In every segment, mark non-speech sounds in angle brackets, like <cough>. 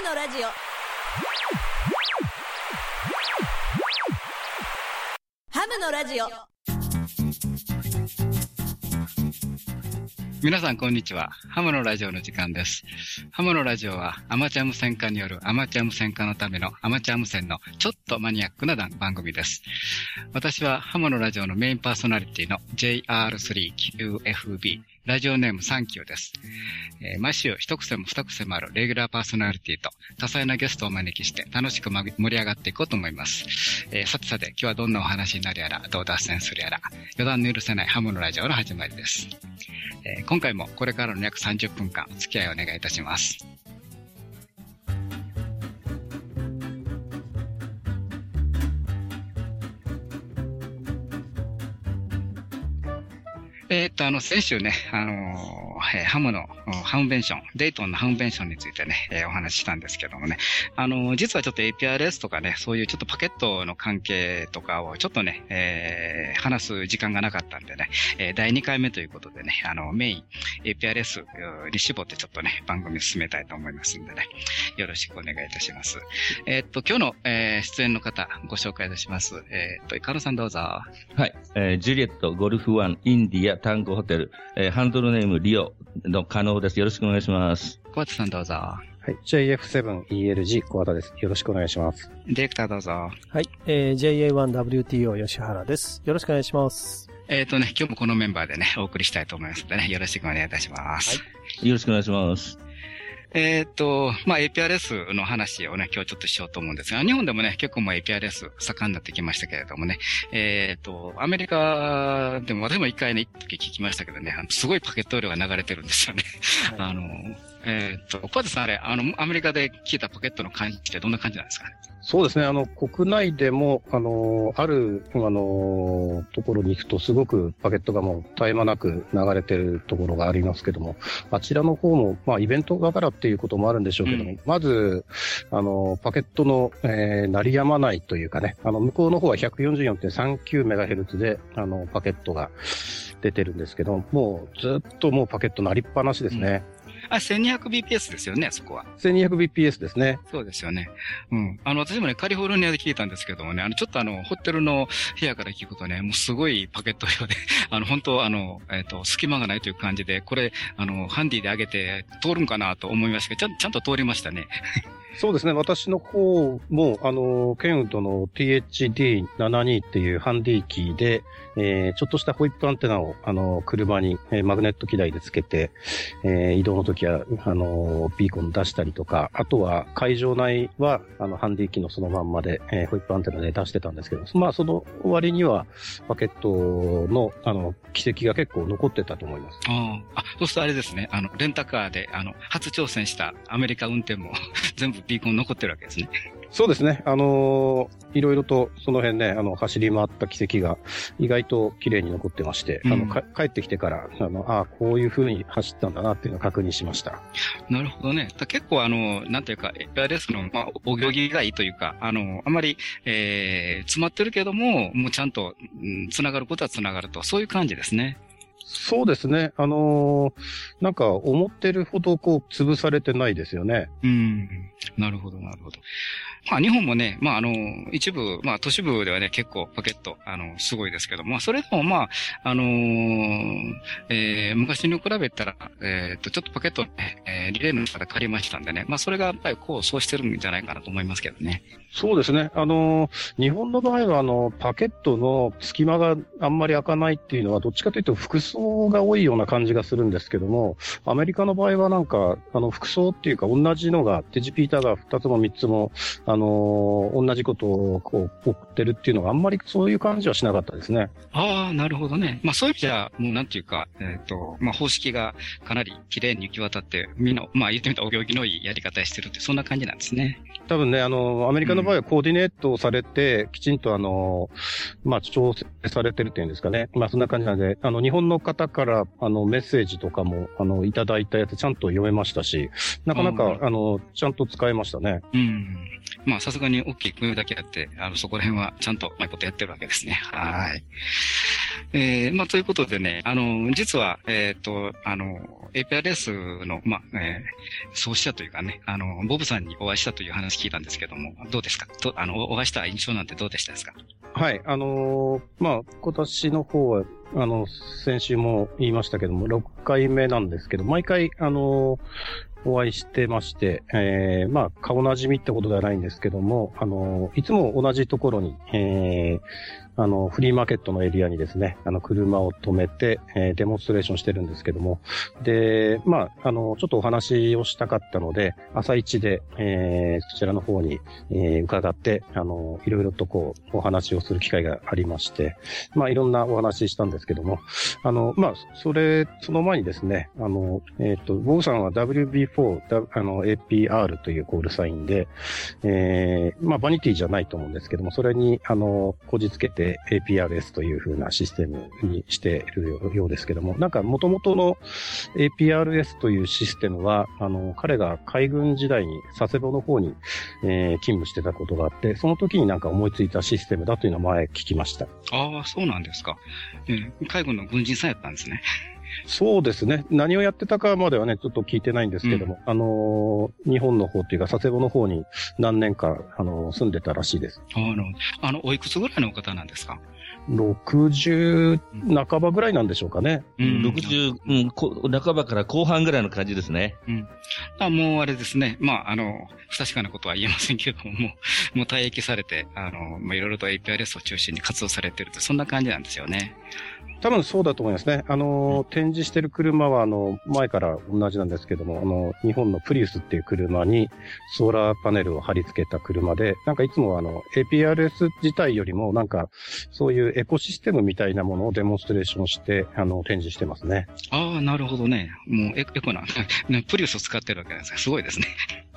ムのラジオハムのラジオ皆さん、こんにちは。ハムのラジオの時間です。ハムのラジオはアマチュア無線化によるアマチュア無線化のためのアマチュア無線のちょっとマニアックな番組です。私はハムのラジオのメインパーソナリティの JR3QFB ラジオネームサンキューです。えー毎週一癖も二癖もあるレギュラーパーソナリティと多彩なゲストをお招きして楽しく盛り上がっていこうと思います。えーさてさて今日はどんなお話になるやら、どう脱線するやら、余談の許せないハムのラジオの始まりです。えー今回もこれからの約30分間お付き合いをお願いいたします。と、あの、先週ね、あのえーハムの、おハムベンション、デイトンのハムベンションについてね、えーお話ししたんですけどもね、あのー実はちょっと APRS とかね、そういうちょっとパケットの関係とかをちょっとね、えー話す時間がなかったんでね、えー第2回目ということでね、あの、メイン、APRS に絞ってちょっとね、番組進めたいと思いますんでね、よろしくお願いいたします。えーっと、今日の、えー出演の方、ご紹介いたします。えーっと、イカロさんどうぞ。はい。えージュリエット、ゴルフワン、インディア、タンゴホテル、えーハンドルネーム、リオの可能です。よろしくお願いします。小畑さんどうぞ。はい。JF7ELG 小畑です。よろしくお願いします。ディレクターどうぞ。はい。えー JA1WTO 吉原です。よろしくお願いします。えっ、とね、今日もこのメンバーでね、お送りしたいと思いますのでね、よろしくお願いいたします。はいよろしくお願いします。えっ、と、まあ、APRS の話をね、今日ちょっとしようと思うんですが、日本でもね、結構もう APRS 盛んになってきましたけれどもね、えっ、と、アメリカでも私も一回ね、一時聞きましたけどね、すごいパケット量が流れてるんですよね。あの、えっ、と、小畑さんあれ、あの、アメリカで聞いたパケットの感じってどんな感じなんですかね？そうですね。あの、国内でも、あの、ある、あの、ところに行くと、すごくパケットがもう絶え間なく流れてるところがありますけども、あちらの方も、まあ、イベントだからっていうこともあるんでしょうけども、うんまず、あの、パケットの、えー、鳴りやまないというかね、あの、向こうの方は 144.39MHz で、あの、パケットが出てるんですけど、もう、ずっともうパケット鳴りっぱなしですね。あ、1200bps ですよね、そこは。1200bps ですね。そうですよね。うん。あの、私もね、カリフォルニアで聞いたんですけどもね、あの、ちょっとあの、ホテルの部屋から聞くとね、もうすごいパケット量で、<laughs> あの、本当あの、えっ、と、隙間がないという感じで、これ、あの、ハンディで上げて通るんかなと思いましたけど、ちゃんちゃんと通りましたね。そうですね。私の方も、あの、ケンウッドの THD72 っていうハンディキーで、えーちょっとしたホイップアンテナを、あの、車に、えーマグネット機台でつけて、えー移動の時は、あの、ビーコン出したりとか、あとは会場内は、あの、ハンディキーのそのまんまで、えーホイップアンテナで出してたんですけど、まあ、その割には、パケットの、あの、軌跡が結構残ってたと思います。ああ。あ、そうするとあれですね、あの、レンタカーで、あの、初挑戦したアメリカ運転も <laughs> 全部ビーコン残ってるわけですね。そうですね。あのーいろいろとその辺ね、あの、走り回った軌跡が意外と綺麗に残ってまして、あうんの、か帰ってきてから、あの、ああ、こういう風に走ったんだなっていうのを確認しました。なるほどね。だ結構あの、なんていうか、ARS の、まあ、お行儀がいいというか、あの、あまり、えー、詰まってるけども、もうちゃんと、うん、つながることはつながると、そういう感じですね。そうですね。あのーなんか思ってるほどこう潰されてないですよね。うん。なるほど、なるほど。まあ、日本もね、まあ、あの、一部、まあ、都市部ではね、結構パケット、あの、すごいですけども、まあ、それでも、まあ、あのーえー昔に比べたら、えっと、ちょっとパケット、ね、えーリレーの中で借りましたんでね、まあ、それがやっぱりこう、そうしてるんじゃないかなと思いますけどね。そうですね。あのー日本の場合は、あの、パケットの隙間があんまり開かないっていうのは、どっちかというと服装が多いような感じがするんですけども、アメリカの場合はなんか、あの、服装っていうか、同じのが、テジピーターが2つも3つも、あのー同じことをこう、送ってるっていうのがあんまりそういう感じはしなかったですね。ああ、なるほどね。まあそういう意味じゃ、もうなんていうか、えっ、と、まあ方式がかなり綺麗に行き渡って、みんな、まあ言ってみたらお行儀のいいやり方してるって、そんな感じなんですね。多分ね、あの、アメリカの場合はコーディネートされて、きちんとあの、まあ、調整されてるっていうんですかね。まあ、そんな感じなんで、あの、日本の方から、あの、メッセージとかも、あの、いただいたやつちゃんと読めましたし、なかなか、うんあの、ちゃんと使えましたね。うん。まあ、さすがに大きい組だけあって、あの、そこら辺はちゃんとまいことやってるわけですね。はい。えー、まあ、ということでね、あの、実は、えっ、ー、と、あの、APRS の、まあ、えー、創始者というかね、あの、ボブさんにお会いしたという話聞いたんですけども、どうですか？と、あの、お会いした印象なんてどうでしたですか？はい、あのー、まあ、今年の方は、あの、先週も言いましたけども、6回目なんですけど、毎回、あのー、お会いしてまして、えー、まあ、顔なじみってことではないんですけども、あの、いつも同じところに、えー、あの、フリーマーケットのエリアにですね、あの、車を止めて、えー、デモンストレーションしてるんですけども、で、まあ、あの、ちょっとお話をしたかったので、朝一で、えー、そちらの方に、えー、伺って、あの、いろいろとこう、お話をする機会がありまして、まあ、いろんなお話したんですけども、あの、まあ、それ、その前にですね、あの、えっ、と、ボブさんは WB4、あの、APR というコールサインで、えー、まあ、バニティじゃないと思うんですけども、それに、あの、こじつけて、APRS という風なシステムにしているようですけども、なんか元々の APRS というシステムは、あの、彼が海軍時代に佐世保の方に、えー、勤務してたことがあって、その時になんか思いついたシステムだというのは前聞きました。ああ、そうなんですか。えー、海軍の軍人さんやったんですね。そうですね。何をやってたかまではね、ちょっと聞いてないんですけども、うん、あのー、日本の方っていうか、佐世保の方に何年か、あのー、住んでたらしいです。あの、あの、おいくつぐらいの方なんですか？60半ばぐらいなんでしょうかね。うん、60、うん、半ばから後半ぐらいの感じですね。うん。あもうあれですね。まあ、あの、不確かなことは言えませんけれども、もう、もう退役されて、あの、まあ、いろいろと APRS を中心に活動されてると、そんな感じなんですよね。多分そうだと思いますね。あの、展示してる車は、あの、前から同じなんですけども、あの、日本のプリウスっていう車にソーラーパネルを貼り付けた車で、なんかいつもあの、APRS 自体よりも、なんか、そういうエコシステムみたいなものをデモンストレーションして、あの、展示してますね。ああ、なるほどね。もうエコな、<laughs> プリウスを使ってるわけなんですか。すごいですね。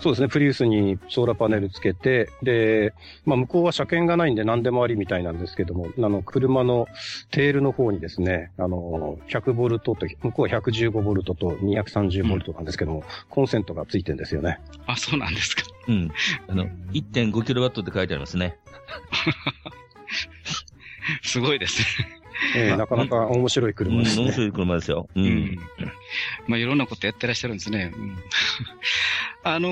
そうですね。プリウスにソーラーパネルつけて、で、まあ、向こうは車検がないんで何でもありみたいなんですけども、あの、車のテールの方にですね、あの、100ボルトと、向こうは115ボルトと230ボルトなんですけども、うん、コンセントがついてるんですよね。あ、そうなんですか。うん。あの、1.5キロワットって書いてありますね。<laughs> すごいですね。えー、なかなか面白い車ですね。面白い車ですよ。うん。まあ、いろんなことやってらっしゃるんですね。うん、<laughs> あの、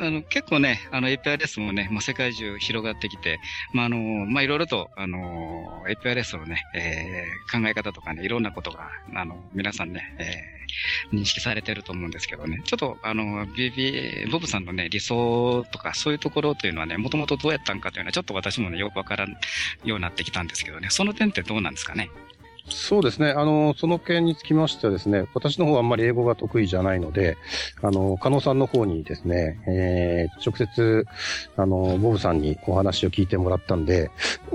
あの、結構ね、あの、APRS もね、まあ、世界中広がってきて、まあ、あの、まあ、いろいろと、あの、APRS のね、えー、考え方とかね、いろんなことが、あの、皆さんね、えー、認識されてると思うんですけどね、ちょっと、あの、BB、ボブさんのね、理想とか、そういうところというのはね、もともとどうやったんかというのは、ちょっと私もね、よくわからんようになってきたんですけどね、その点ってどうなんですかね？そうですね。あの、その件につきましてはですね、私の方はあんまり英語が得意じゃないので、あの、加納さんの方にですね、えー、直接、あの、ボブさんにお話を聞いてもらったんで、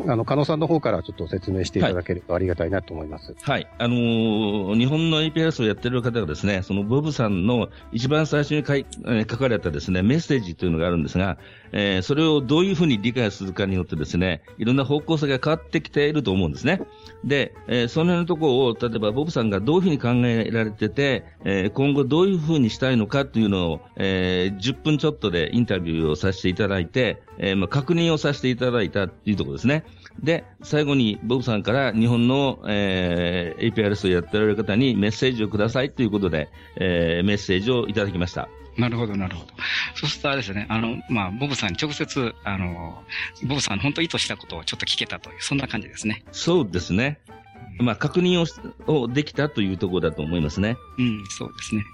あの、加納さんの方からちょっと説明していただけるとありがたいなと思います。はい。はい、あのー、日本の APS をやってる方がですね、そのボブさんの一番最初に書い、え、書かれたですね、メッセージというのがあるんですが、えー、それをどういうふうに理解するかによってですね、いろんな方向性が変わってきていると思うんですね。で、えー、その辺のところを、例えばボブさんがどういうふうに考えられてて、えー、今後どういうふうにしたいのかっていうのを、えー、10分ちょっとでインタビューをさせていただいて、えー、まあ、確認をさせていただいたっていうところですね。で、最後にボブさんから日本の、えー、APRS をやっておられる方にメッセージをくださいということで、えー、メッセージをいただきました。なるほど、なるほど。そうするとあれですね、あの、まあ、ボブさんに直接、あの、ボブさんの本当意図したことをちょっと聞けたという、そんな感じですね。そうですね。まあ、確認ををできたというところだと思いますね。うん、そうですね。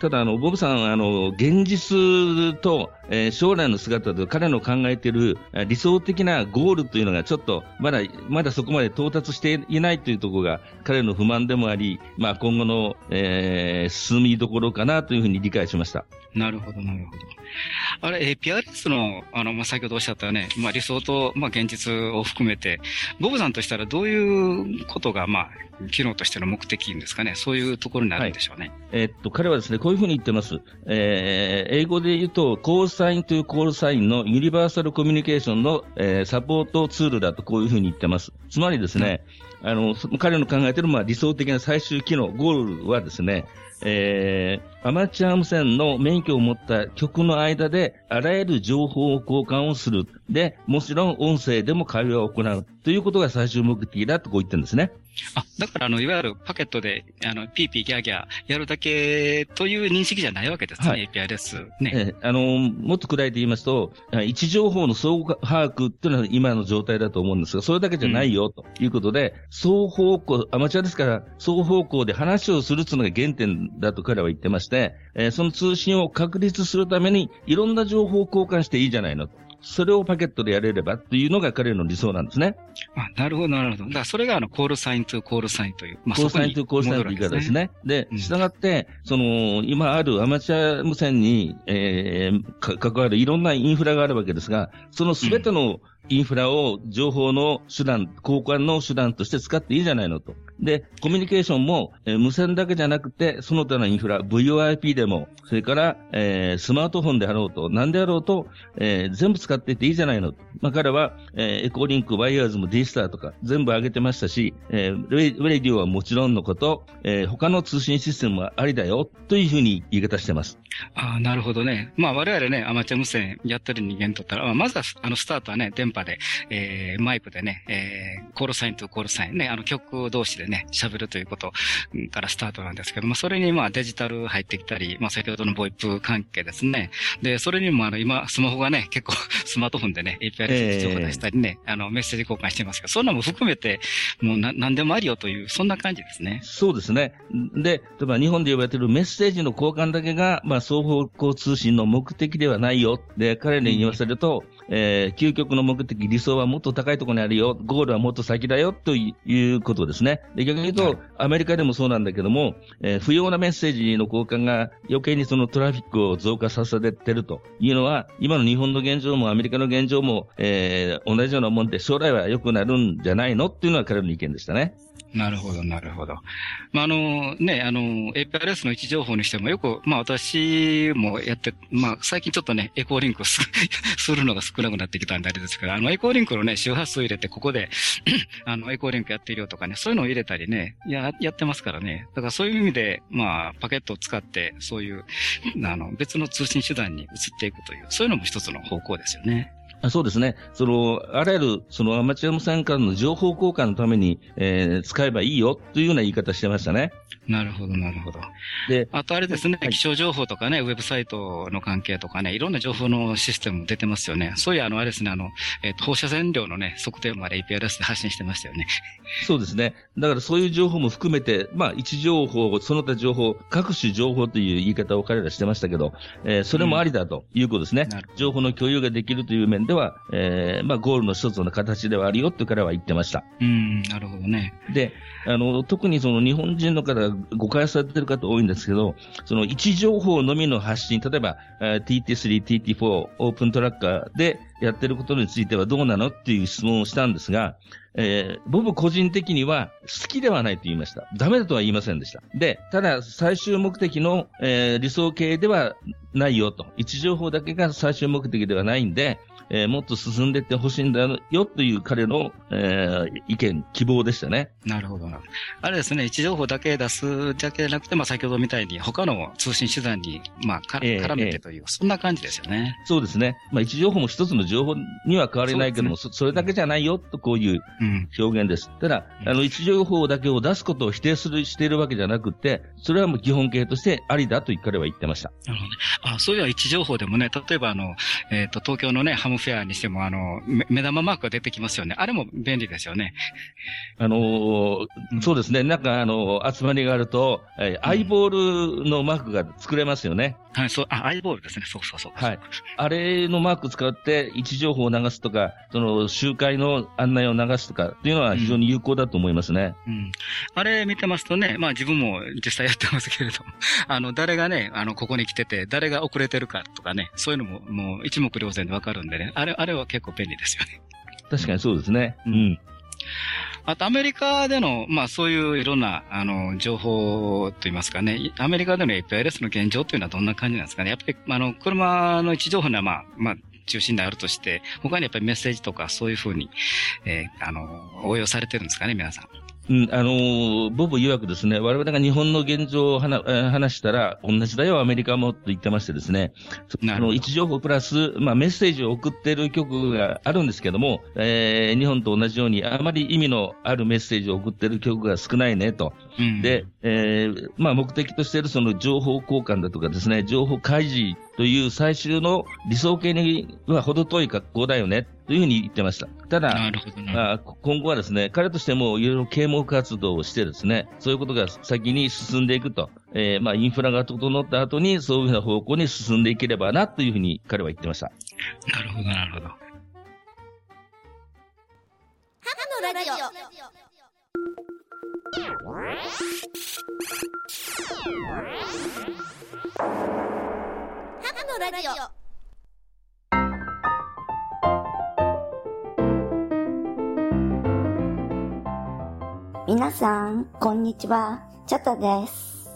ただ、あの、ボブさん、あの、現実と、えー、将来の姿と彼の考えている理想的なゴールというのがちょっと、まだ、まだそこまで到達していないというところが彼の不満でもあり、まあ、今後の、えー、進みどころかなというふうに理解しました。なるほど、なるほど。あれ、APRS の、あの、まあ、先ほどおっしゃったね、まあ、理想と、まあ、現実を含めて、ボブさんとしたらどういうことが、まあ、機能としての目的ですかね。そういうところになるんでしょうね。はい、えー、っと、彼はですね、こういうふうに言ってます。えー、英語で言うと、コールサインというコールサインのユニバーサルコミュニケーションの、えー、サポートツールだとこういうふうに言ってます。つまりですね、あの、彼の考えている、まあ、理想的な最終機能、ゴールはですね、えー、アマチュア無線の免許を持った曲の間で、あらゆる情報交換をする。で、もちろん音声でも会話を行う。ということが最終目的だとこう言ってるんですね。あ、だからあの、いわゆるパケットで、あの、ピーピーギャーギャーやるだけという認識じゃないわけですね、はい、API です。ね。えあの、もっと暗いで言いますと、位置情報の相互把握っていうのは今の状態だと思うんですが、それだけじゃないよ、ということで、うん、双方向、アマチュアですから、双方向で話をするっていうのが原点だと彼は言ってまして、えー、その通信を確立するために、いろんな情報を交換していいじゃないの。それをパケットでやれればっていうのが彼の理想なんですね。あなるほど、なるほど。だからそれがあの、 call sign to call sign という。まあ、 call sign to call sign という言い方ですね。で、従って、その、今あるアマチュア無線に、えー、関わるいろんなインフラがあるわけですが、そのすべての、インフラを情報の手段、交換の手段として使っていいじゃないのと。で、コミュニケーションも、えー、無線だけじゃなくて、その他のインフラ、VOIP でも、それから、えー、スマートフォンであろうと、何であろうと、えー、全部使っていっていいじゃないの。まあ、彼は、え、エコーリンク、ワイヤーズも D スターとか、全部上げてましたし、えー、レレディオはもちろんのこと、え、他の通信システムはありだよ、というふうに言い方してます。ああ、なるほどね。まあ、我々ね、アマチュア無線やってる人間とったら、まずは、あの、スタートはね、電波で、えー、マイクでね、えー、コールサインとコールサインね、あの、局同士でね、喋るということからスタートなんですけども、それにまあデジタル入ってきたり、まあ先ほどの VoIP 関係ですね。で、それにもあの今スマホがね、結構 <laughs> スマートフォンでね、API 情報出したりね、えー、あのメッセージ交換してますけど、そんなも含めて、もうな何でもありよという、そんな感じですね。そうですね。で、例えば日本で呼ばれているメッセージの交換だけが、まあ双方向通信の目的ではないよ。で、彼に言わせると、うんえー、究極の目的、理想はもっと高いところにあるよ、ゴールはもっと先だよ、ということですね。で逆に言うと、はい、アメリカでもそうなんだけども、えー、不要なメッセージの交換が余計にそのトラフィックを増加させてると。いうのは、今の日本の現状もアメリカの現状も、えー、同じようなもんで将来は良くなるんじゃないの？っていうのは彼の意見でしたね。なるほど、なるほど。まあ、あの、ね、あの、APRS の位置情報にしてもよく、まあ私もやって、まあ最近ちょっとね、エコーリンクを <laughs> するのが少なくなってきたんであれですけど、あの、エコーリンクのね、周波数を入れて、ここで <clears throat> あの、エコーリンクやっているよとかね、そういうのを入れたりね、や、やってますからね。だからそういう意味で、まあ、パケットを使って、そういう、あの、別の通信手段に移っていくという、そういうのも一つの方向ですよね。そうですね。その、あらゆる、そのアマチュア無線からの情報交換のために、えー、使えばいいよというような言い方してましたね。なるほど、なるほど。で、あとあれですね、はい、気象情報とかね、ウェブサイトの関係とかね、いろんな情報のシステム出てますよね。そういうあの、あれですね、あの、えっ、ー、と、放射線量のね、測定まで APRS で発信してましたよね。そうですね。だからそういう情報も含めて、まあ、位置情報、その他情報、各種情報という言い方を彼らしてましたけど、えー、それもありだということですね。うん、情報の共有ができるという面では、えー、まあ、ゴールの一つの形ではあるよって彼は言ってました。うん、なるほどね。で、あの、特にその日本人の方誤解されてる方多いんですけど、その位置情報のみの発信、例えば、TT3、TT4、オープントラッカーでやってることについてはどうなのっていう質問をしたんですが、えー、僕個人的には好きではないと言いました。ダメだとは言いませんでした。で、ただ最終目的の、えー、理想形ではないよと。位置情報だけが最終目的ではないんで、えー、もっと進んでいってほしいんだよという彼の、えー、意見、希望でしたね。なるほどな。あれですね、位置情報だけ出すだけじゃなくて、まあ先ほどみたいに他の通信手段に、まあ、えー、絡めてという、そんな感じですよね。そうですね。まあ位置情報も一つの情報には変わりないけども、そ、ね、それだけじゃないよとこういう表現です。うん、ただ、あの、位置情報だけを出すことを否定する、しているわけじゃなくて、それはもう基本形としてありだと彼は言ってました。なるほどね。あ、そういう位置情報でもね、例えばあの、えっ、ー、と、東京のね、ハムフェアにしても、あの、目玉マークが出てきますよね。あれも便利ですよね。あのーうん、そうですね。なんか、あの、集まりがあると、えー、アイボールのマークが作れますよね。はい、そう、あ、アイボールですね。そうそうそう。はい。あれのマーク使って、位置情報を流すとか、その、集会の案内を流すとかっていうのは非常に有効だと思いますね。うん。うん、あれ見てますとね、まあ自分も実際やってますけれども、<laughs> あの、誰がね、あの、ここに来てて、誰が遅れてるかとかね、そういうのももう一目瞭然でわかるんでね、あれ、あれは結構便利ですよね。確かにそうですね。うん。あとアメリカでの、まあそういういろんな、あの、情報といいますかね、アメリカでの APILS の現状というのはどんな感じなんですかね。やっぱり、あの、車の位置情報にはまあ、まあ、中心であるとして、他にやっぱりメッセージとかそういうふうに、えー、あの、応用されてるんですかね、皆さん。うん、あのー、ボブ曰くですね、我々が日本の現状を話したら、同じだよ、アメリカもと言ってましてですね、あの、位置情報プラス、まあ、メッセージを送っている局があるんですけども、えー、日本と同じように、あまり意味のあるメッセージを送っている局が少ないね、と。うん、で、えー、まあ、目的としているその情報交換だとかですね、情報開示という最終の理想形には程遠い格好だよね。というふうに言ってました。ただ、なるほどあ今後はですね、彼としてもいろいろ啓蒙活動をしてですね、そういうことが先に進んでいくと、えー、まあ、インフラが整った後にそういうふうな方向に進んでいければなというふうに彼は言ってました。なるほど、なるほど。ハムのラジオ。ハムのラジオ。皆さん、こんにちは。チャタです。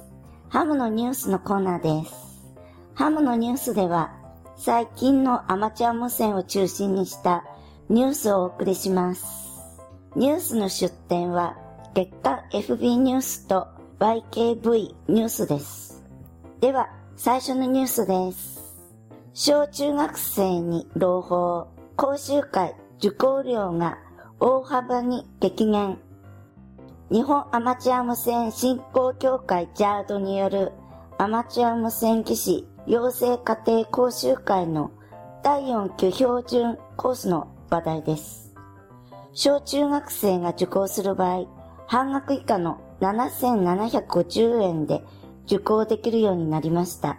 ハムのニュースのコーナーです。ハムのニュースでは、最近のアマチュア無線を中心にしたニュースをお送りします。ニュースの出展は、月刊 FB ニュースと YKV ニュースです。では、最初のニュースです。小中学生に朗報、講習会受講料が大幅に激減。日本アマチュア無線振興協会ジャードによるアマチュア無線技師養成家庭講習会の第4級標準コースの話題です。小中学生が受講する場合、半額以下の7750円で受講できるようになりました。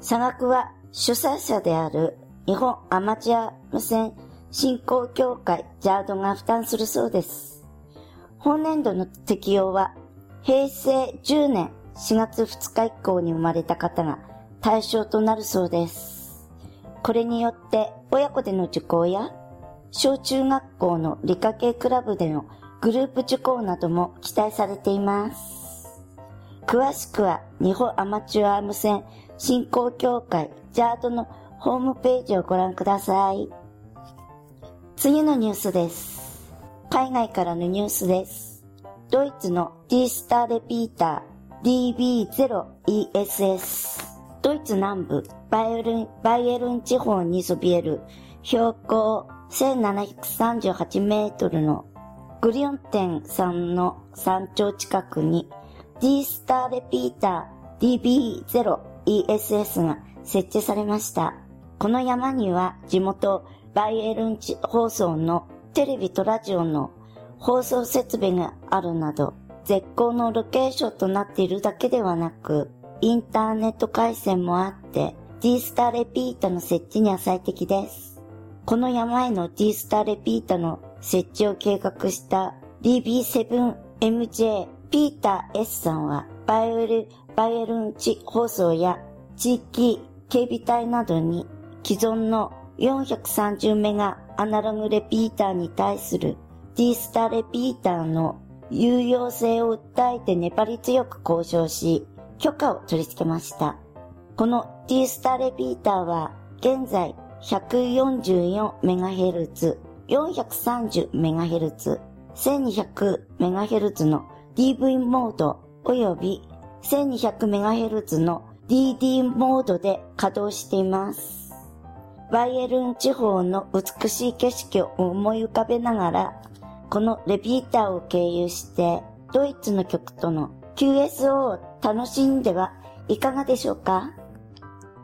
差額は主催者である日本アマチュア無線振興協会ジャードが負担するそうです。本年度の適用は、平成10年4月2日以降に生まれた方が対象となるそうです。これによって親子での受講や、小中学校の理科系クラブでのグループ受講なども期待されています。詳しくは日本アマチュア無線振興協会ジャードのホームページをご覧ください。次のニュースです。海外からのニュースです。ドイツの D スターレピーター DB0ESS ドイツ南部バイエルンバイエルン地方にそびえる標高1738メートルのグリオンテン山の山頂近くに D スターレピーター DB0ESS が設置されました。この山には地元バイエルン地放送のテレビとラジオの放送設備があるなど、絶好のロケーションとなっているだけではなく、インターネット回線もあって、D スターレピータの設置には最適です。この山への D スターレピータの設置を計画した DB7MJ ピーター S さんは、バイオル、バイエルン地方放送や地域警備隊などに既存の430メガアナログレピーターに対する D スタレピーターの有用性を訴えて粘り強く交渉し、許可を取り付けました。この D スタレピーターは現在 144MHz、430MHz、1200MHz の DV モード及び 1200MHz の DD モードで稼働しています。バイエルン地方の美しい景色を思い浮かべながら、このレピーターを経由して、ドイツの曲との QSO を楽しんではいかがでしょうか？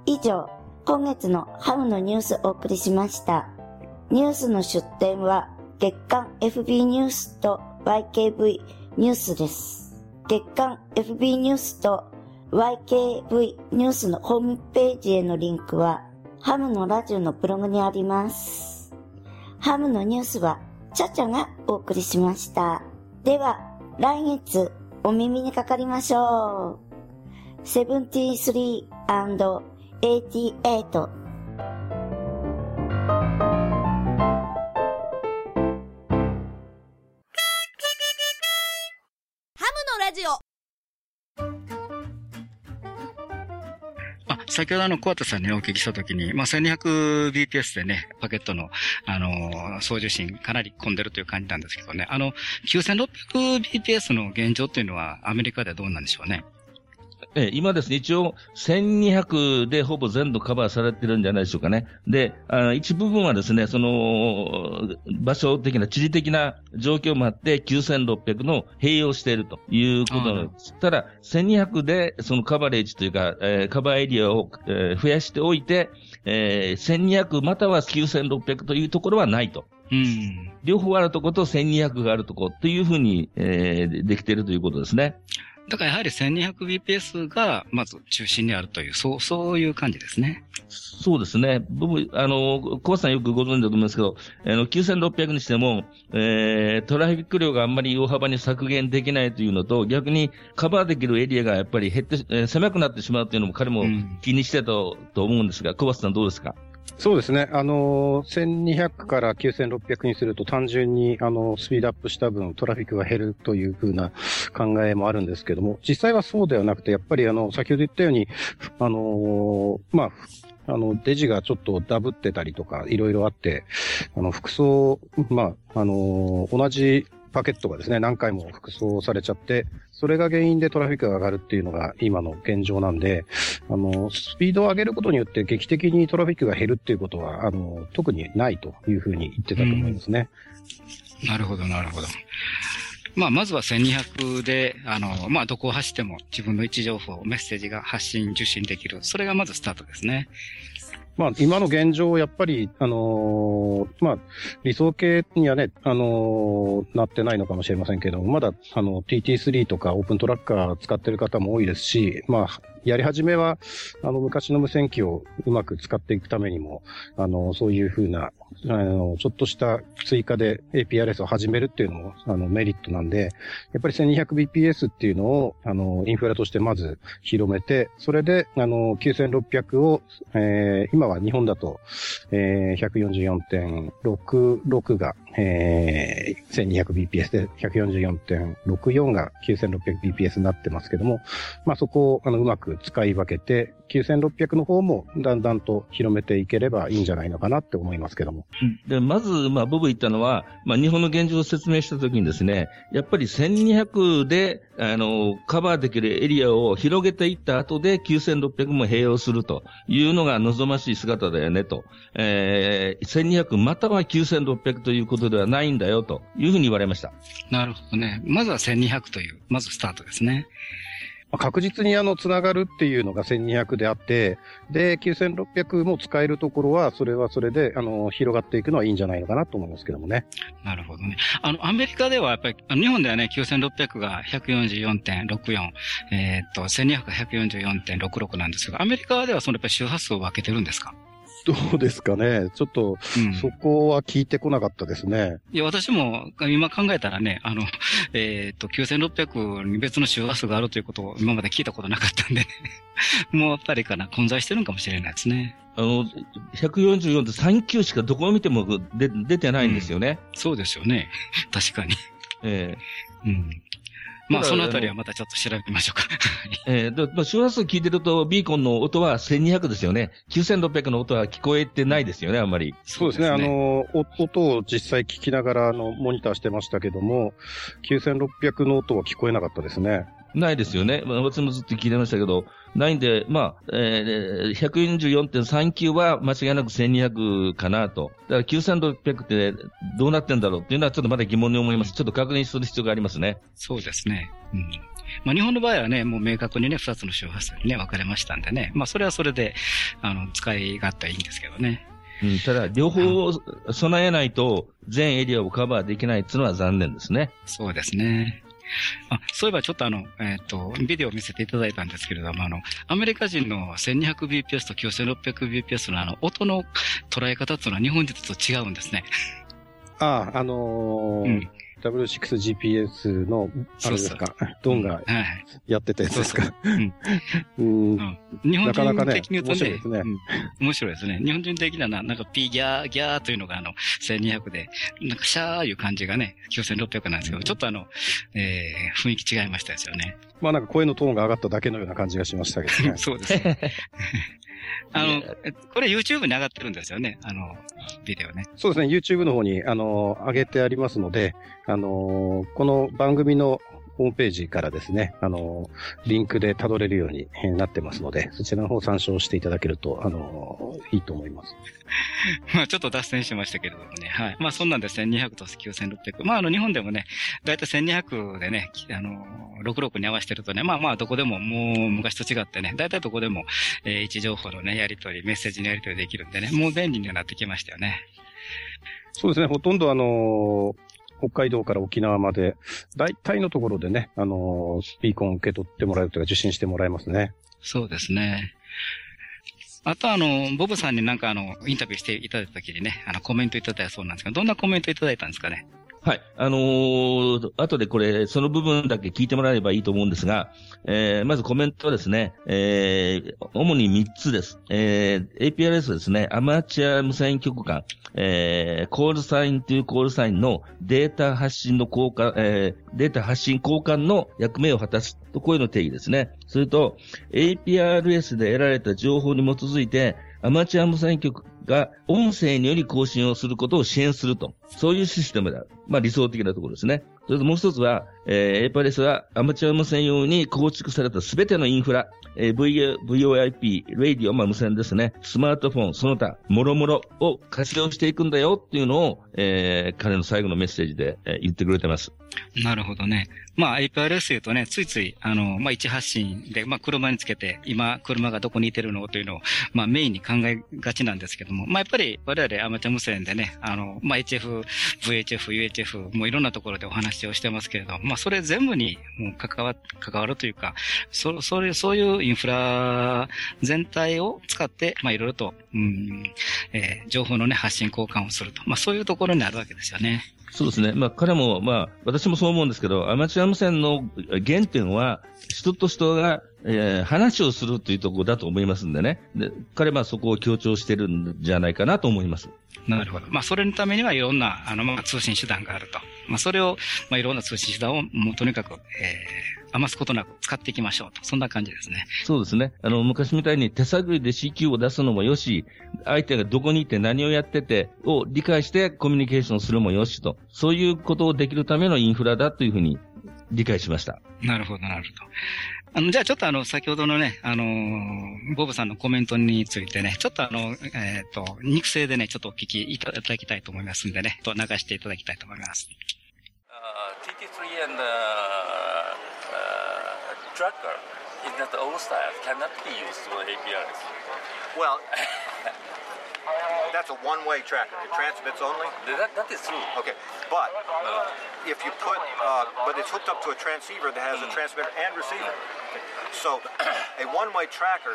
以上、今月のハムのニュースをお送りしました。ニュースの出展は月刊 FB ニュースと YKV ニュースです。月刊 FB ニュースと YKV ニュースのホームページへのリンクはハムのラジオのブログにあります。ハムのニュースは、チャチャがお送りしました。では、来月、お耳にかかりましょう。73&88 先ほどあの、小畑さんにお聞きしたときに、まあ、1200bps でね、パケットの、あの、送受信かなり混んでるという感じなんですけどね、あの、9600bps の現状っていうのはアメリカではどうなんでしょうね？え今ですね、一応、1200でほぼ全部カバーされてるんじゃないでしょうかね。で、あ一部分はですね、その、場所的な、地理的な状況もあって、9600の併用しているということです。ただ、1200でそのカバレージというか、えー、カバーエリアを、えー、増やしておいて、えー、1200または9600というところはないと。うん、両方あるところと1200があるところというふうに、えー、できているということですね。だからやはり 1200bps がまず中心にあるという、そう、そういう感じですね。そうですね。僕、あの、コバさんよくご存知だと思いますけど、あの、9600にしても、えー、トラフィック量があんまり大幅に削減できないというのと、逆にカバーできるエリアがやっぱり減って、えー、狭くなってしまうというのも彼も気にしてたと思うんですが、コバさんどうですか？そうですね。あの、1200から9600にすると単純に、あの、スピードアップした分トラフィックが減るというふうな考えもあるんですけども、実際はそうではなくて、やっぱりあの、先ほど言ったように、あの、まあ、あの、デジがちょっとダブってたりとか、いろいろあって、あの、服装、まあ、あの、同じパケットがですね、何回も複装されちゃって、それが原因でトラフィックが上がるっていうのが今の現状なんで、あの、スピードを上げることによって劇的にトラフィックが減るっていうことは、あの、特にないというふうに言ってたと思いますね。なるほど、なるほど。まあ、まずは1200で、あの、まあ、どこを走っても自分の位置情報、メッセージが発信、受信できる。それがまずスタートですね。まあ、今の現状、やっぱり、あのー、まあ、理想形にはね、あのー、なってないのかもしれませんけども、まだ、あの、TT3 とかオープントラッカー使ってる方も多いですし、まあ、やり始めは、あの、昔の無線機をうまく使っていくためにも、あの、そういうふうな、あの、ちょっとした追加で APRS を始めるっていうのも、あの、メリットなんで、やっぱり 1200bps っていうのを、あの、インフラとしてまず広めて、それで、あの、9600を、えー、今は日本だと、えー、144.66が、えー、1200bps で144.64が 9600bps になってますけども、まあそこをあのうまく使い分けて、9600の方もだんだんと広めていければいいんじゃないのかなって思いますけども。で、まず、まあ、ボブ言ったのは、まあ、日本の現状を説明したときにですね、やっぱり1200で、あの、カバーできるエリアを広げていった後で9600も併用するというのが望ましい姿だよねと。えー、1200または9600ということではないんだよというふうに言われました。なるほどね。まずは1200という、まずスタートですね。確実にあの、つながるっていうのが1200であって、で、9600も使えるところは、それはそれで、あの、広がっていくのはいいんじゃないのかなと思いますけどもね。なるほどね。あの、アメリカではやっぱり、日本ではね、9600が144.64、えー、っと、1200が144.66なんですが、アメリカではそのやっぱり周波数を分けてるんですか？どうですかね。ちょっと、そこは聞いてこなかったですね。いや、私も今考えたらね、あの、えっ、ー、と、9600に別の周波数があるということを今まで聞いたことなかったんでね。<laughs> もうやっぱりかな、混在してるんかもしれないですね。あの、144って3級しかどこを見ても出出てないんですよね、うん、そうですよね。確かに。ええー、うん。まあ、そのあたりはまたちょっと調べてみましょうか。えー、で、まあ、周波数聞いてると、ビーコンの音は1200ですよね。9600の音は聞こえてないですよね、あんまり。そうですね。すねあの、音を実際聞きながら、あの、モニターしてましたけども、9600の音は聞こえなかったですね。ないですよね。まあ、私もずっと聞いてましたけど、ないんで、まあ、えー、144.39は間違いなく1200かなと。だから9600ってどうなってんだろうっていうのはちょっとまだ疑問に思います。ちょっと確認する必要がありますね。そうですね。うん。まあ、日本の場合はね、もう明確にね、二つの周波数にね、分かれましたんでね。まあ、それはそれで、あの、使い勝手はいいんですけどね。うん、ただ、両方備えないと、全エリアをカバーできないっていうのは残念ですね。そうですね。あ、そういえばちょっとあの、えっ、ー、と、ビデオを見せていただいたんですけれども、あの、アメリカ人の 1200bps と 9600bps のあの、音の捉え方っていうのは日本人と違うんですね。ああ、あのー、うん W6GPS の、あれですか、ドンがやってたやつですか？うん。日本人的に言うとね、面白いですね。面白いですね。日本人的にはな、なんかピーギャーギャーというのがあの、1200で、なんかシャーいう感じがね、9600なんですけど、ちょっとあの、えー、雰囲気違いましたですよね。まあなんか声のトーンが上がっただけのような感じがしましたけどね。<laughs> そうですね。あの、これ YouTube に上がってるんですよね。あの、ビデオね。そうですね、YouTube の方に、あの、上げてありますので、あの、この番組のホームページからですね、あの、リンクで辿れるようになってますので、そちらの方を参照していただけると、あの、いいと思います。<laughs> まあちょっと脱線しましたけれどもね。はい。まあそんなんで1200と9600。まああの日本でもね、だいたい1200でね、あの、66に合わせてるとね、まあまあどこでももう昔と違ってね、だいたいどこでも、えー、位置情報のね、やり取り、メッセージのやり取りできるんでね、もう便利になってきましたよね。そうですね、ほとんどあの北海道から沖縄まで、大体のところでね、あの、スピーコン受け取ってもらえるというか受信してもらえますね。そうですね。あとあの、ボブさんになんかあの、インタビューしていただいた時にね、あの、コメントいただいたそうなんですけど、どんなコメントいただいたんですかね？はい。あのー、後でこれ、その部分だけ聞いてもらえればいいと思うんですが、えー、まずコメントはですね、えー、主に3つです。えー、APRS ですね、アマチュア無線局間、えー、コールサインというコールサインのデータ発信の交換、えー、データ発信交換の役目を果たすと、こういうの定義ですね。それと、APRS で得られた情報に基づいて、アマチュア無線局が音声により更新をすることを支援すると。そういうシステムである。まあ理想的なところですね。それともう一つは、えー、エパレスはアマチュア無線用に構築されたすべてのインフラ、えー、v、VOIP、ラディオ、まあ無線ですね。スマートフォン、その他、もろもろを活用していくんだよっていうのを、えー、彼の最後のメッセージで、えー、言ってくれてます。なるほどね。まあ IPRS 言うとね、ついつい、あの、まあ一発信で、まあ車につけて、今車がどこにいてるの？というのを、まあメインに考えがちなんですけども、まあやっぱり我々アマチュア無線でね、あの、まあ HF、VHF、UHF、もういろんなところでお話をしてますけれども、それ全部にもう関わ、関わるというか、そ、そういう、そういうインフラ全体を使って、まあいろいろと、うん、えー、情報のね、発信交換をすると。まあそういうところにあるわけですよね。そうですね。まあ、彼も、まあ、私もそう思うんですけど、アマチュア無線の原点は、人と人が、えー、話をするというところだと思いますんでね。で、彼はそこを強調してるんじゃないかなと思います。なるほど。まあ、それのためにはいろんな、あの、まあ、通信手段があると。まあ、それを、まあ、いろんな通信手段を、もうとにかく、えー、余すことなく使っていきましょうと。そんな感じですね。そうですね。あの、昔みたいに手探りで CQ を出すのもよし、相手がどこにいて何をやっててを理解してコミュニケーションするもよしと。そういうことをできるためのインフラだというふうに理解しました。なるほど、なるほど。あの、じゃあちょっとあの、先ほどのね、あのー、ボブさんのコメントについてね、ちょっとあの、えっ、ー、と、肉声でね、ちょっとお聞きいただきたいと思いますんでね、と流していただきたいと思います。Uh, TT3 and、uh, tracker in that old style cannot be used with APIs. Well, that's a one-way tracker. It transmits only. That, that is true. Okay, but uh, if you put, uh, but it's hooked up to a transceiver that has a transmitter and receiver. So <clears throat> a one-way tracker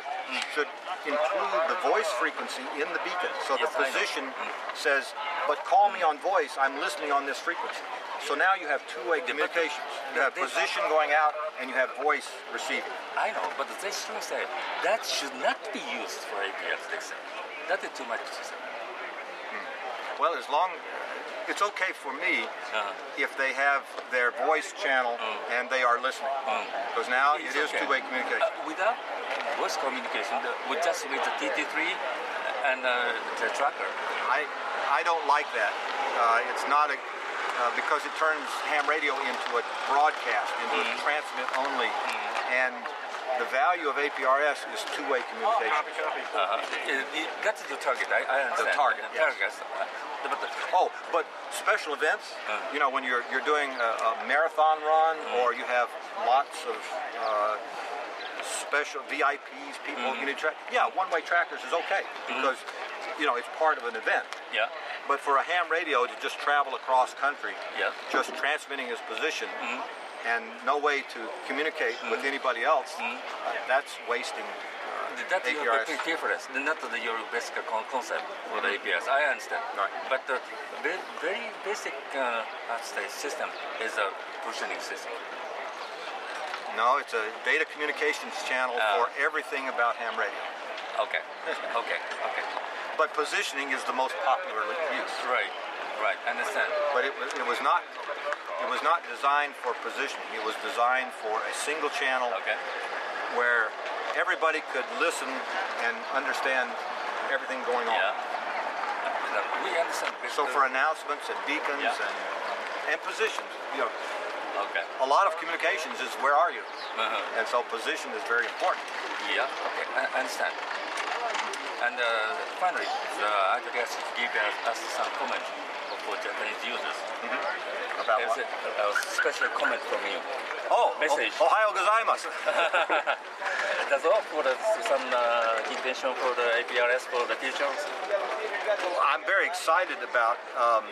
should include the voice frequency in the beacon. So the position says, but call me on voice, I'm listening on this frequency. So now you have two-way communications. You have position going out and you have voice receiving. I know, but they still say that should not be used for APS, they say. That is too much to say. Hmm. Well, as long, it's okay for me uh-huh. if they have their voice channel uh-huh. and they are listening. Uh-huh. Because now it's it is okay. two-way communication. Uh, without voice communication, with just with the TT3 and uh, the tracker. I, I don't like that. Uh, it's not a uh, because it turns ham radio into a broadcast, into mm-hmm. a transmit only, mm-hmm. and the value of APRS is two-way communication. Uh-huh. That's the target. I, I understand. The target. The target. Uh, oh, but special events. Uh-huh. You know, when you're you're doing a, a marathon run, mm-hmm. or you have lots of uh, special VIPs, people mm-hmm. you need track. Yeah, one-way trackers is okay mm-hmm. because you know it's part of an event. Yeah. But for a ham radio to just travel across country, yeah. just transmitting his position, mm-hmm. and no way to communicate mm-hmm. with anybody else, mm-hmm. uh, that's wasting. That's APRS. your big difference. Not the, your basic concept for the APS. I understand. Right. But the very, basic uh, system is a positioning system. No, it's a data communications channel uh, for everything about ham radio. Okay. okay. Okay but positioning is the most popular use. Right, right, understand. But it, it was not it was not designed for positioning. It was designed for a single channel okay. where everybody could listen and understand everything going on. Yeah. We understand. So for announcements and beacons Yeah. and and positions, you know, Okay. a lot of communications is where are you, Uh-huh. and so position is very important. Yeah. Okay. I understand. And uh, finally, uh, I guess give us, us some comment for Japanese users. About There's what? a, a special comment from you. Oh, message. oh, Ohio gozaimasu. <laughs> That's all for the, some uh, intention for the APRS for the teachers. I'm very excited about um,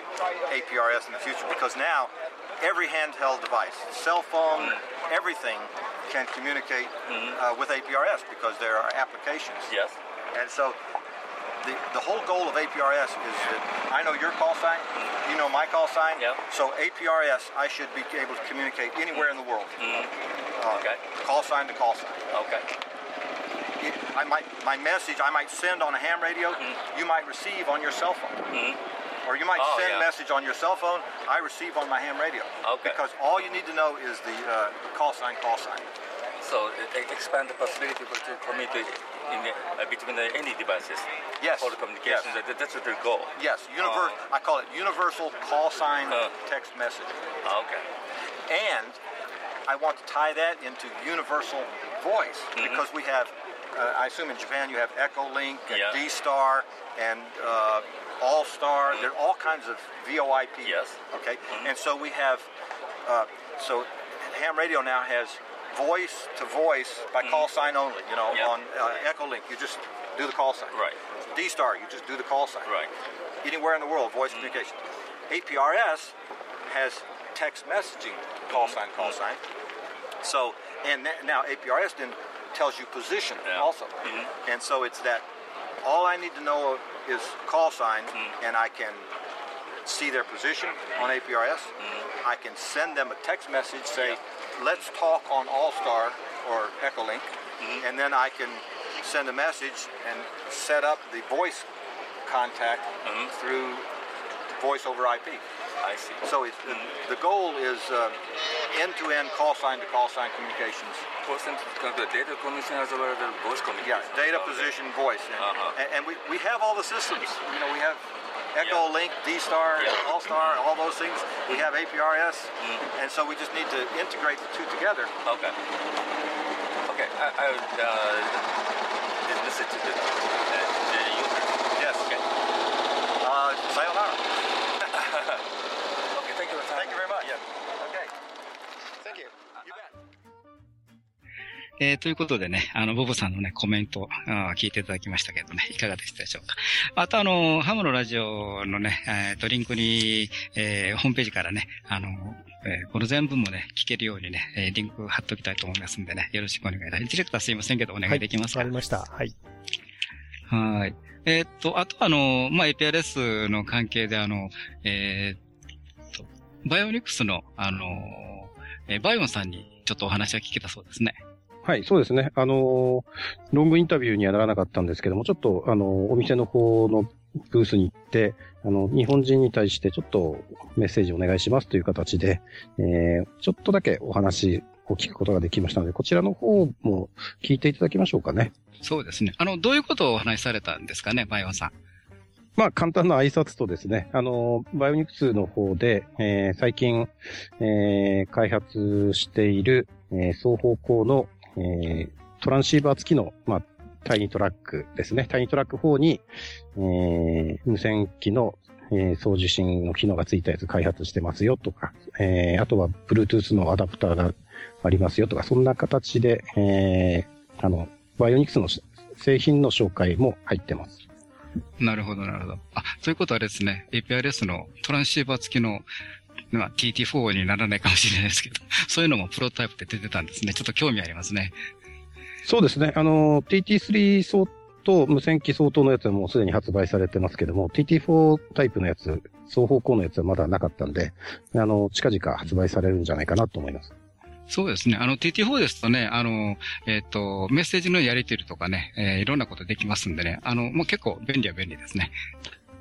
APRS in the future because now every handheld device, cell phone, everything can communicate uh, with APRS because there are applications. Yes. And so the, the whole goal of APRS is that I know your call sign, you know my call sign. Yeah. So APRS, I should be able to communicate anywhere in the world. Uh, Okay. Call sign to call sign. Okay. It, I might, my message I might send on a ham radio, you might receive on your cell phone. Or you might Oh, send yeah. message on your cell phone, I receive on my ham radio. Okay. Because all you need to know is the uh, call sign, call sign. So expand the possibility for to communicate in the, uh, between the, any devices. Yes. For the communication, Yes. that, that's the goal. Yes, univer- I call it universal call sign Uh. text message. Okay. And I want to tie that into universal voice Mm-hmm. because we have, uh, I assume in Japan you have Echo Link and Yeah. D Star and uh, All Star. There are all kinds of VoIP. Mm-hmm. Yes. Okay. And so we have, uh, so ham radio now has voice to voice by call sign only. You know, Mm-hmm. On uh, Echo Link you just do the call sign. Right. D Star you just do the call sign Right. anywhere in the world, voice Mm-hmm. communication. APRS has text messaging, call sign, call Mm-hmm. sign. So, and na- now APRS then tells you position Yeah. also. Mhm. And so it's that all I need to know is call sign, Mm-hmm. and I can see their position on APRS. Mm-hmm. I can send them a text message, say, let's talk on All Star or Echolink, Mm-hmm. and then I can send a message and set up the voice contact Mhm. through voice over IP. I see. So it's, the goal is uh, end-to-end call sign to call sign communications. For them to data communication as well as the voice Yeah, communication. data, Okay. position, voice, and, Uh-huh. and, and we, we have all the systems. You know, we have Echo, Yeah. Link, D-Star, Yeah. All-Star, all those things. We have APRS, Mm-hmm. and so we just need to integrate the two together. Okay. Okay. I, I would uh, it to the, uh, the user. Yes. Okay. Uh, sayonara. えーということでね、あの、ボブさんのね、コメント、あー聞いていただきましたけどね、いかがでしたでしょうか。あとあの、ハムのラジオのね、えーと、リンクに、えーホームページからね、あの、えーこの全部もね、聞けるようにね、えーリンク貼っておきたいと思いますんでね、よろしくお願いいたします。ディレクターすいませんけど、お願いできますか、わかりました。はい。はい。えーっと、あとあの、まあ、APRS の関係であの、えーっと、バイオニクスの、あの、えーバイオンさんにちょっとお話が聞けたそうですね。はい、そうですね。あのーロングインタビューにはならなかったんですけども、ちょっと、あのーお店の方のブースに行って、あの、日本人に対してちょっとメッセージお願いしますという形で、えーちょっとだけお話を聞くことができましたので、こちらの方も聞いていただきましょうかね。そうですね。あの、どういうことをお話しされたんですかね、バイオンさん。まあ、簡単な挨拶とですね、あの、バイオニクスの方で、えー最近、えー開発している、えー双方向の、えートランシーバー付きの、まあ、タイニートラックですね。タイニートラック4に、えー無線機の、えー送受信の機能がついたやつ開発してますよとか、えーあとは Bluetooth のアダプターがありますよとか、そんな形で、えーあの、バイオニクスの製品の紹介も入ってます。なるほど、なるほど。あ、ということはですね、APRS のトランシーバー付きの、まあ、TT4 にならないかもしれないですけど、<laughs> そういうのもプロタイプで出てたんですね。ちょっと興味ありますね。そうですね。あの、TT3 相当、無線機相当のやつはもうすでに発売されてますけども、TT4 タイプのやつ、双方向のやつはまだなかったんで、あの、近々発売されるんじゃないかなと思います。そうですね。あの TT4 ですとね、あの、えっ、と、メッセージのやり取りとかね、えーいろんなことできますんでね、あの、もう結構便利は便利ですね。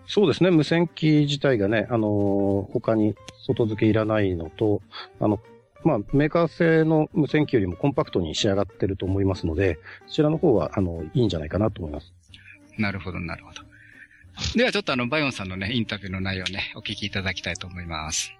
そうですね。無線機自体がね、あの、他に外付けいらないのと、あの、まあ、メーカー製の無線機よりもコンパクトに仕上がってると思いますので、そちらの方は、あの、いいんじゃないかなと思います。なるほど、なるほど。ではちょっとあの、バイオンさんのね、インタビューの内容をね、お聞きいただきたいと思います。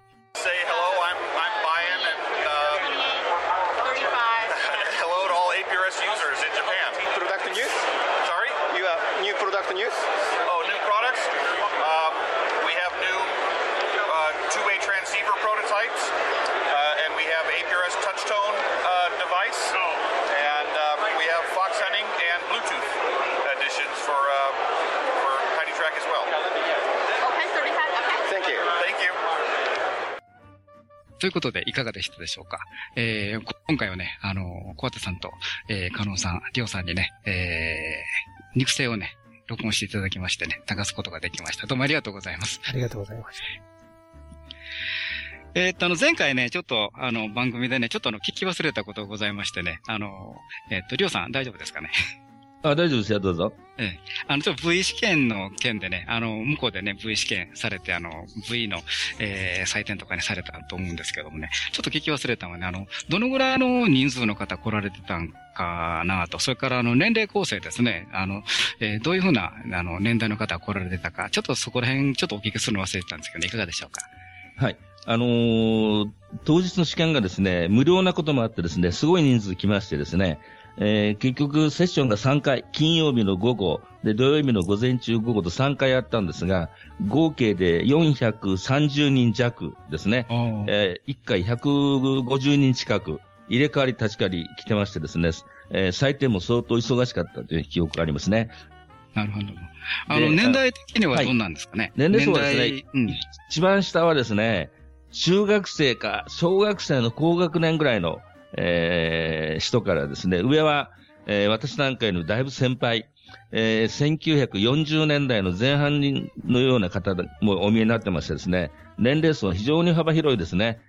ということで、いかがでしたでしょうか？えー、こ今回はね、あの、小畑さんと、えー、加納さん、りょうさんにね、えー、肉声をね、録音していただきましてね、流すことができました。どうもありがとうございます。ありがとうございました。えーっと、あの、前回ね、ちょっと、あの、番組でね、ちょっとあの、聞き忘れたことがございましてね、あの、えーっと、りょうさん、大丈夫ですかね？あ、大丈夫です。よ、どうぞ。ええ。あの、ちょっと V 試験の件でね、あの、向こうでね、V 試験されて、あの、V の、えー、採点とかにされたと思うんですけどもね、ちょっと聞き忘れたのはね、あの、どのぐらいの人数の方来られてたんかなと、それからあの、年齢構成ですね、あの、えーどういうふうな、あの、年代の方が来られてたか、ちょっとそこら辺、ちょっとお聞きするの忘れてたんですけど、いかがでしょうか？はい。あのー当日の試験がですね、無料なこともあってですね、すごい人数来ましてですね、えー結局セッションが3回、金曜日の午後、で、土曜日の午前中午後と3回あったんですが、合計で430人弱ですね。えー1回150人近く、入れ替わり立ち替わり来てましてですね、えー採点も相当忙しかったという記憶がありますね。なるほど。あの、で年代的にははいどうなんですかね、年齢層はですねうん。一番下はですね、中学生か小学生の高学年ぐらいの、えー人からですね、上は、えー私なんかよりだいぶ先輩、えー1940年代の前半のような方もお見えになってましてですね、年齢層は非常に幅広いですね。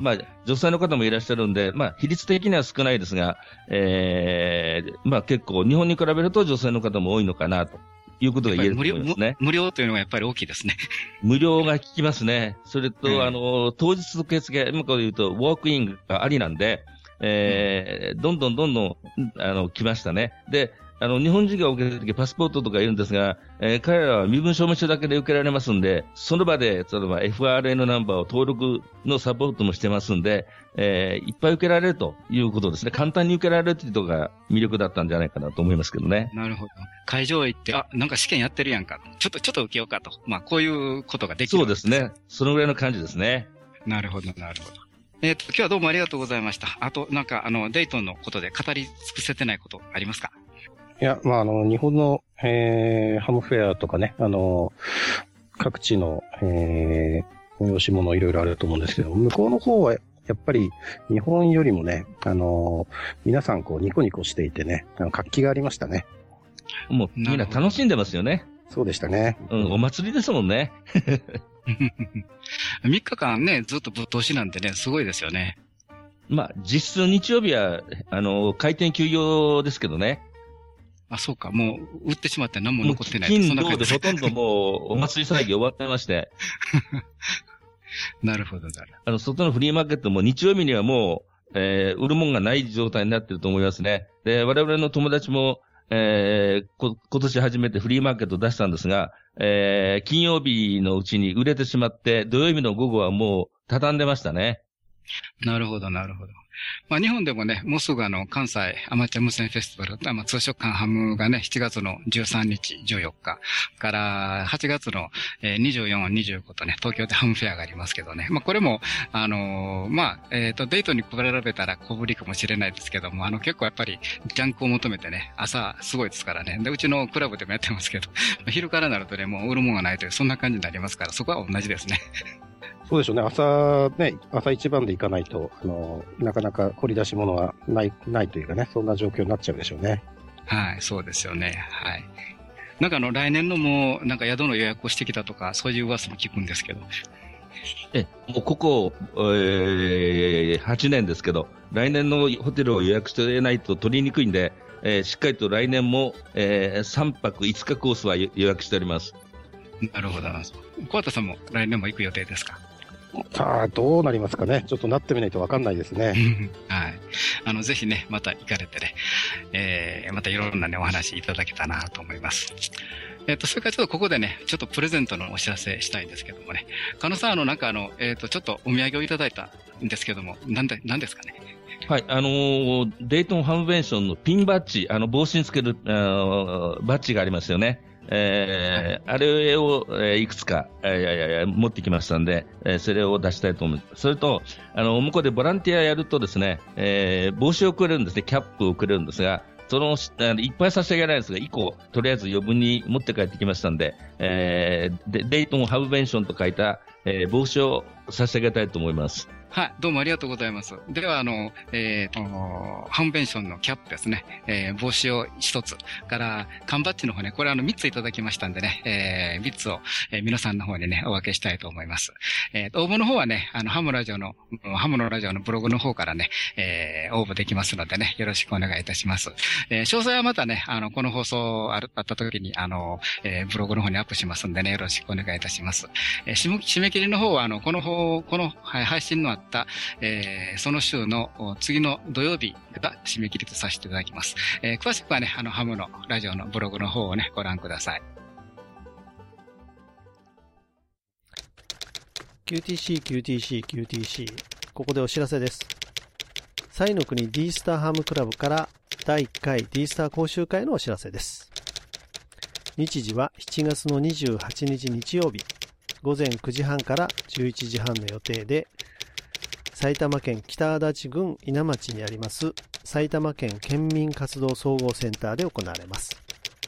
まあ、女性の方もいらっしゃるんで、まあ、比率的には少ないですが、えーまあ結構、日本に比べると女性の方も多いのかな、ということが言えると思いますね。無料というのがやっぱり大きいですね。無料が効きますね。それと、うんあの、当日受付、今から言うと、ウォークインがありなんで、えーどんどんどんどん、あの、来ましたね。で、あの、日本人が受けるときパスポートとかいるんですが、えー彼らは身分証明書だけで受けられますんで、その場で、例えば FRN ナンバーを登録のサポートもしてますんで、えーいっぱい受けられるということですね。簡単に受けられるというのが魅力だったんじゃないかなと思いますけどね。なるほど。会場行って、あ、なんか試験やってるやんか。ちょっと、ちょっと受けようかと。まあ、こういうことができる。そうですね。そのぐらいの感じですね。なるほど、なるほど。えっ、と、今日はどうもありがとうございました。あと、なんか、あの、デイトンのことで語り尽くせてないことありますか？いや、まあ、あの、日本の、えー、ハムフェアとかね、あの、各地の、えー、催し物いろいろあると思うんですけど、向こうの方は、やっぱり、日本よりもね、あの、皆さんこう、ニコニコしていてね、あの活気がありましたね。もう、みんな楽しんでますよね。そうでしたね。うん、お祭りですもんね。<laughs> 3日間ね、ずっとぶっ通しなんてね、すごいですよね。まあ、実質日曜日は、あの、開店休業ですけどね。あ、そうか。もう、売ってしまって何も残ってない。金そんな感じ土でほとんどもう、お祭り騒ぎ終わってまして、<laughs> なるほど、なるあの、外のフリーマーケットも日曜日にはもう、えー売るもんがない状態になってると思いますね。で、我々の友達も、えーこ、今年初めてフリーマーケットを出したんですが、えー金曜日のうちに売れてしまって、土曜日の午後はもう畳んでましたね。なるほど、なるほど。まあ日本でもね、もうすぐあの、関西アマチュア無線フェスティバル、まあ通称カンハムがね、7月の13日、14日から8月の24、25とね、東京でハムフェアがありますけどね。まあこれも、あのーまあ、えっ、と、デートに比べたら小ぶりかもしれないですけども、あの結構やっぱりジャンクを求めてね、朝すごいですからね。で、うちのクラブでもやってますけど、<laughs> 昼からなるとね、もう売るもんがないという、そんな感じになりますから、そこは同じですね。そうでしょうね。朝、ね、朝一番で行かないと、あの、なかなか掘り出し物がない、ないというかね、そんな状況になっちゃうでしょうね。はい、そうですよね。はい。なんかあの、来年のもう、なんか宿の予約をしてきたとか、そういう噂も聞くんですけど。え、もうここ、えー、8年ですけど、来年のホテルを予約してないと取りにくいんで、えーしっかりと来年も、えー、3泊5日コースは予約しております。なるほど。小畑さんも来年も行く予定ですか？さあ、どうなりますかね？ちょっとなってみないとわかんないですね。<laughs> はい。あの、ぜひね、また行かれてね、えー、またいろんなね、お話いただけたなと思います。えっ、と、それからちょっとここでね、ちょっとプレゼントのお知らせしたいんですけどもね。加野さん、あの、なんかあの、えっ、と、ちょっとお土産をいただいたんですけども、なんで、なんですかね？はい、あのーデイトンハムベンションのピンバッジ、あの、帽子につける、あバッジがありますよね。えあれを、えいくつか、え持ってきましたんで、えそれを出したいと思います。それと、あの、向こうでボランティアやるとですね、え帽子をくれるんですね、キャップをくれるんですが、その、いっぱい差し上げないですが、1個、とりあえず余分に持って帰ってきましたんで、えデイトンハムベンションと書いた、え帽子を差し上げたいと思います。はい、どうもありがとうございます。では、あの、えっ、と、ハンベンションのキャップですね、えー帽子を一つ、から、缶バッジの方ね、これあの、三ついただきましたんでね、えー、三つを、えー皆さんの方にね、お分けしたいと思います。えー、応募の方はね、あの、ハムラジオの、ハムのラジオのブログの方からね、えー応募できますのでね、よろしくお願いいたします。えー詳細はまたね、あの、この放送あるあった時に、あの、えーブログの方にアップしますんでね、よろしくお願いいたします。えー締め切りの方は、あの、この方、この配信のった、えーその週のお次の土曜日が締め切りとさせていただきます。えー詳しくはね、あの、ハムのラジオのブログの方をね、ご覧ください。QTC、QTC、QTC。ここでお知らせです。サイの国 D スターハムクラブから第1回 D スター講習会のお知らせです。日時は7月の28日日曜日、午前9時半から11時半の予定で、埼玉県北足立郡稲町にあります埼玉県県民活動総合センターで行われます。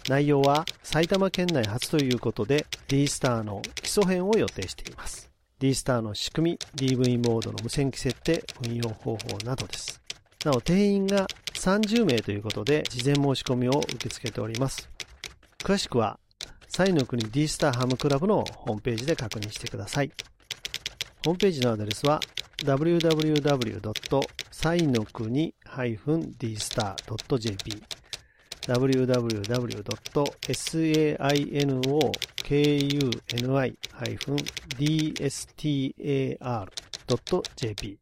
内容は埼玉県内初ということで D スターの基礎編を予定しています。D スターの仕組み、DV モードの無線機設定、運用方法などです。なお、定員が30名ということで、事前申し込みを受け付けております。詳しくは、サイの国 D スターハムクラブのホームページで確認してください。ホームページのアドレスは www.sainokuni-dstar.jp www.sainokuni-dstar.jp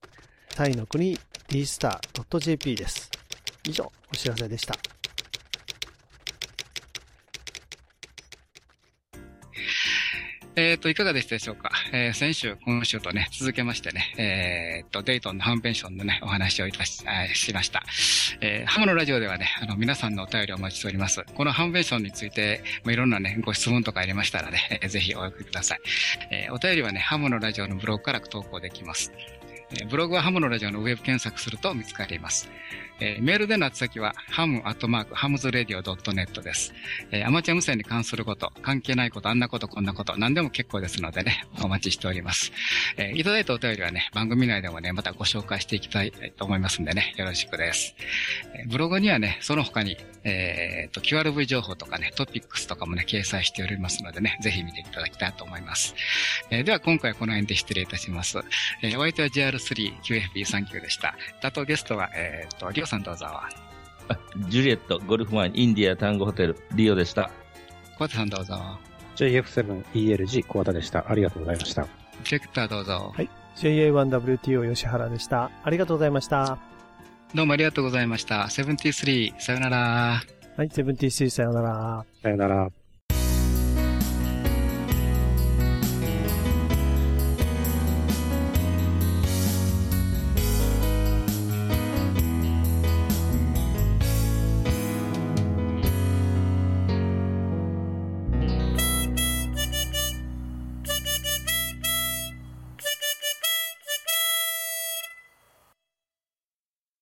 タイの国 dstar.jp です。以上、お知らせでした。えっ、と、いかがでしたでしょうか？えー先週、今週とね、続けましてね、えっ、と、デイトンのハンペンションのね、お話をいたし、しました。えーハムのラジオではね、あの、皆さんのお便りをお待ちしております。このハンペンションについて、まあ、いろんなね、ご質問とかありましたらね、えーぜひお送りください。えーお便りはね、ハムのラジオのブログから投稿できます。えブログはハムのラジオのウェブ検索すると見つかります。えーメールでの宛先は、ハムアットマーク、ハムズレディオ .net です。えーアマチュア無線に関すること、関係ないこと、あんなこと、こんなこと、何でも結構ですのでね、<laughs> お待ちしております。えーいただいたお便りはね、番組内でもね、またご紹介していきたいと思いますんでね、よろしくです。えブログにはね、その他に、えーと、QRV 情報とかね、トピックスとかもね、掲載しておりますのでね、ぜひ見ていただきたいと思います。えでは、今回はこの辺で失礼いたします。えーお相手は JR3QFB39 でした。あとゲストは、えっ、と、リオさんどうぞ。あジュリエット、ゴルフワイン、インディア、タンゴホテル、リオでした。小畑さんどうぞ。JF7ELG 小畑でした。ありがとうございました。ディレクターどうぞ。はい。JA1WTO 吉原でした。ありがとうございました。どうもありがとうございました。73、さよなら。はい、73さよなら。さよなら。